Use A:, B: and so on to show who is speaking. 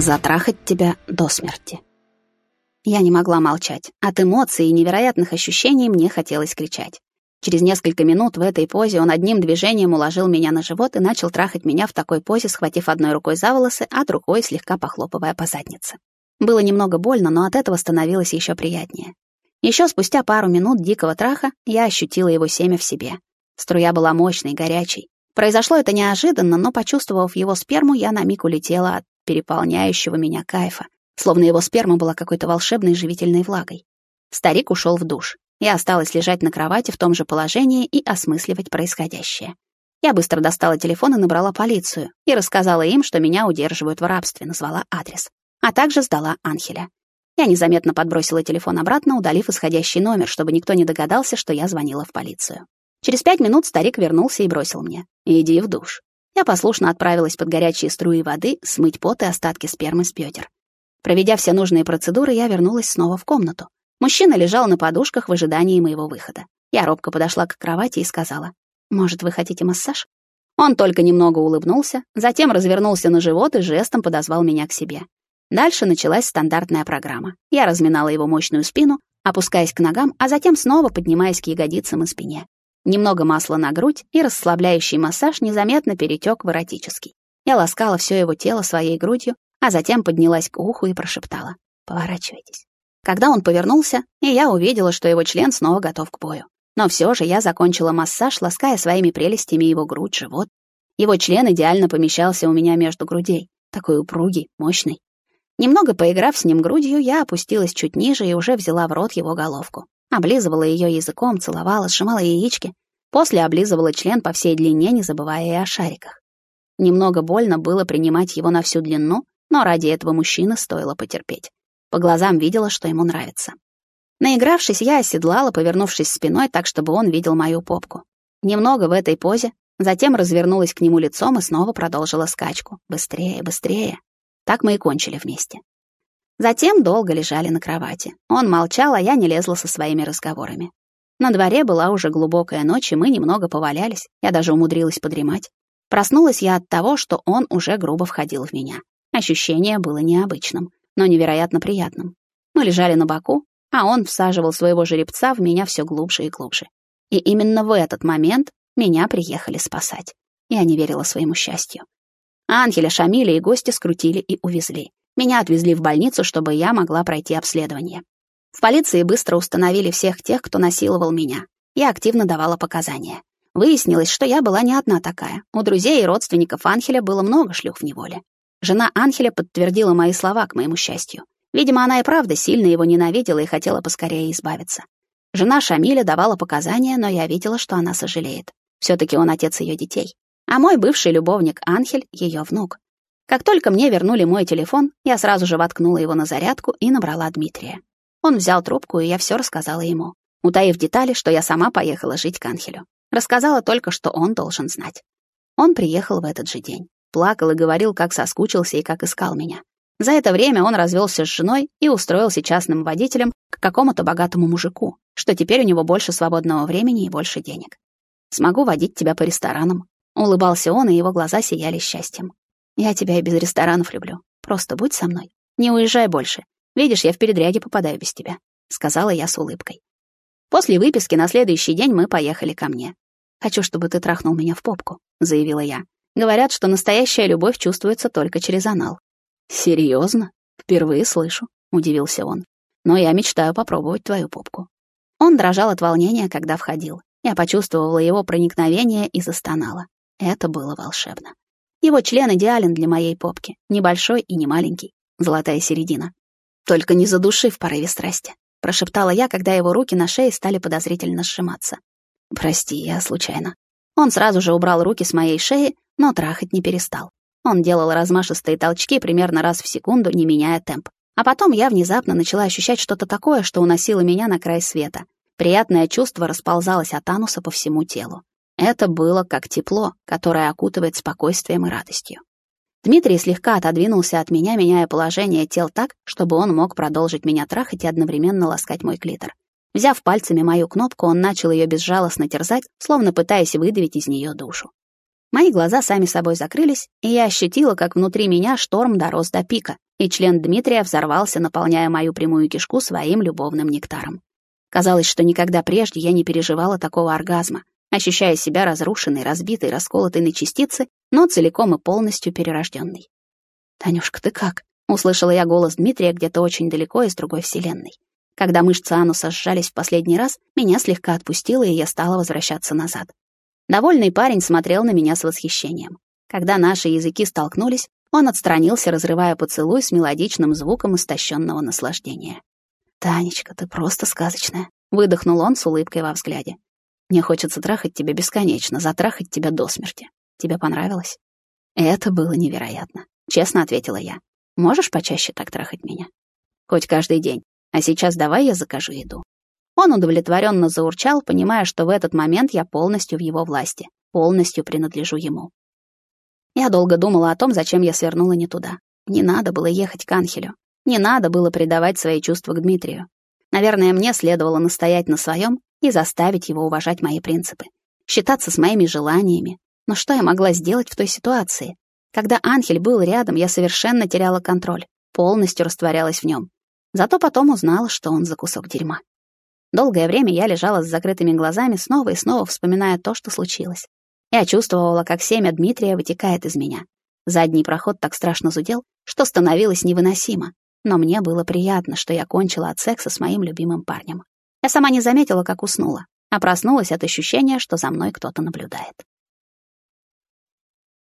A: Затрахать тебя до смерти. Я не могла молчать. От эмоций и невероятных ощущений мне хотелось кричать. Через несколько минут в этой позе он одним движением уложил меня на живот и начал трахать меня в такой позе, схватив одной рукой за волосы, а другой слегка похлопывая по заднице. Было немного больно, но от этого становилось еще приятнее. Еще спустя пару минут дикого траха я ощутила его семя в себе. Струя была мощной, горячей. Произошло это неожиданно, но, почувствовав его сперму, я на миг улетела от переполняющего меня кайфа, словно его сперма была какой-то волшебной живительной влагой. Старик ушел в душ. Я осталась лежать на кровати в том же положении и осмысливать происходящее. Я быстро достала телефон и набрала полицию, и рассказала им, что меня удерживают в рабстве, назвала адрес. А также сдала Анхеля. Я незаметно подбросила телефон обратно, удалив исходящий номер, чтобы никто не догадался, что я звонила в полицию. Через пять минут старик вернулся и бросил мне. «Иди в душ». Я послушно отправилась под горячие струи воды смыть пот и остатки спермы с бедер. Проведя все нужные процедуры, я вернулась снова в комнату. Мужчина лежал на подушках в ожидании моего выхода. Я робко подошла к кровати и сказала, «Может, вы хотите массаж?» Он только немного улыбнулся, затем развернулся на живот и жестом подозвал меня к себе. Дальше началась стандартная программа. Я разминала его мощную спину, опускаясь к ногам, а затем снова поднимаясь к ягодицам и спине. Немного масла на грудь, и расслабляющий массаж незаметно перетек в эротический. Я ласкала все его тело своей грудью, а затем поднялась к уху и прошептала «Поворачивайтесь». Когда он повернулся, и я увидела, что его член снова готов к бою. Но все же я закончила массаж, лаская своими прелестями его грудь, живот. Его член идеально помещался у меня между грудей, такой упругий, мощный. Немного поиграв с ним грудью, я опустилась чуть ниже и уже взяла в рот его головку. Облизывала ее языком, целовала, сжимала яички. После облизывала член по всей длине, не забывая и о шариках. Немного больно было принимать его на всю длину, но ради этого мужчины стоило потерпеть. По глазам видела, что ему нравится. Наигравшись, я оседлала, повернувшись спиной так, чтобы он видел мою попку. Немного в этой позе, затем развернулась к нему лицом и снова продолжила скачку. Быстрее, быстрее. Так мы и кончили вместе. Затем долго лежали на кровати. Он молчал, а я не лезла со своими разговорами. На дворе была уже глубокая ночь, и мы немного повалялись. Я даже умудрилась подремать. Проснулась я от того, что он уже грубо входил в меня. Ощущение было необычным но невероятно приятным. Мы лежали на боку, а он всаживал своего жеребца в меня все глубже и глубже. И именно в этот момент меня приехали спасать. Я не верила своему счастью. Ангеля, Шамиля и гости скрутили и увезли. Меня отвезли в больницу, чтобы я могла пройти обследование. В полиции быстро установили всех тех, кто насиловал меня. Я активно давала показания. Выяснилось, что я была не одна такая. У друзей и родственников Анхеля было много шлюх в неволе. Жена Анхеля подтвердила мои слова к моему счастью. Видимо, она и правда сильно его ненавидела и хотела поскорее избавиться. Жена Шамиля давала показания, но я видела, что она сожалеет. все таки он отец ее детей. А мой бывший любовник Анхель — ее внук. Как только мне вернули мой телефон, я сразу же воткнула его на зарядку и набрала Дмитрия. Он взял трубку, и я все рассказала ему, утаив детали, что я сама поехала жить к Анхелю. Рассказала только, что он должен знать. Он приехал в этот же день. Плакал и говорил, как соскучился и как искал меня. За это время он развелся с женой и устроился частным водителем к какому-то богатому мужику, что теперь у него больше свободного времени и больше денег. «Смогу водить тебя по ресторанам». Улыбался он, и его глаза сияли счастьем. «Я тебя и без ресторанов люблю. Просто будь со мной. Не уезжай больше. Видишь, я в передряге попадаю без тебя», — сказала я с улыбкой. После выписки на следующий день мы поехали ко мне. «Хочу, чтобы ты трахнул меня в попку», — заявила я. Говорят, что настоящая любовь чувствуется только через анал. Серьезно? Впервые слышу, удивился он. Но я мечтаю попробовать твою попку. Он дрожал от волнения, когда входил. Я почувствовала его проникновение и застонала. Это было волшебно. Его член идеален для моей попки, небольшой и не маленький, золотая середина. Только не задуши в порыве страсти, прошептала я, когда его руки на шее стали подозрительно сжиматься. Прости, я случайно. Он сразу же убрал руки с моей шеи, но трахать не перестал. Он делал размашистые толчки примерно раз в секунду, не меняя темп. А потом я внезапно начала ощущать что-то такое, что уносило меня на край света. Приятное чувство расползалось от ануса по всему телу. Это было как тепло, которое окутывает спокойствием и радостью. Дмитрий слегка отодвинулся от меня, меняя положение тел так, чтобы он мог продолжить меня трахать и одновременно ласкать мой клитор. Взяв пальцами мою кнопку, он начал ее безжалостно терзать, словно пытаясь выдавить из нее душу. Мои глаза сами собой закрылись, и я ощутила, как внутри меня шторм дорос до пика. и член Дмитрия взорвался, наполняя мою прямую кишку своим любовным нектаром. Казалось, что никогда прежде я не переживала такого оргазма, ощущая себя разрушенной, разбитой, расколотой на частицы, но целиком и полностью перерожденной. «Танюшка, ты как?» — услышала я голос Дмитрия где-то очень далеко из другой вселенной. Когда мышцы ануса сжались в последний раз, меня слегка отпустило, и я стала возвращаться назад. Довольный парень смотрел на меня с восхищением. Когда наши языки столкнулись, он отстранился, разрывая поцелуй с мелодичным звуком истощенного наслаждения. «Танечка, ты просто сказочная», — выдохнул он с улыбкой во взгляде. «Мне хочется трахать тебя бесконечно, затрахать тебя до смерти. Тебе понравилось?» «Это было невероятно», — честно ответила я. «Можешь почаще так трахать меня?» «Хоть каждый день. А сейчас давай я закажу еду». Он удовлетворенно заурчал, понимая, что в этот момент я полностью в его власти, полностью принадлежу ему. Я долго думала о том, зачем я свернула не туда. Не надо было ехать к Анхелю. Не надо было предавать свои чувства к Дмитрию. Наверное, мне следовало настоять на своем и заставить его уважать мои принципы, считаться с моими желаниями. Но что я могла сделать в той ситуации? Когда Анхель был рядом, я совершенно теряла контроль, полностью растворялась в нем. Зато потом узнала, что он за кусок дерьма. Долгое время я лежала с закрытыми глазами, снова и снова вспоминая то, что случилось. Я чувствовала, как семя Дмитрия вытекает из меня. Задний проход так страшно зудел, что становилось невыносимо. Но мне было приятно, что я кончила от секса с моим любимым парнем. Я сама не заметила, как уснула, а проснулась от ощущения, что за мной кто-то наблюдает.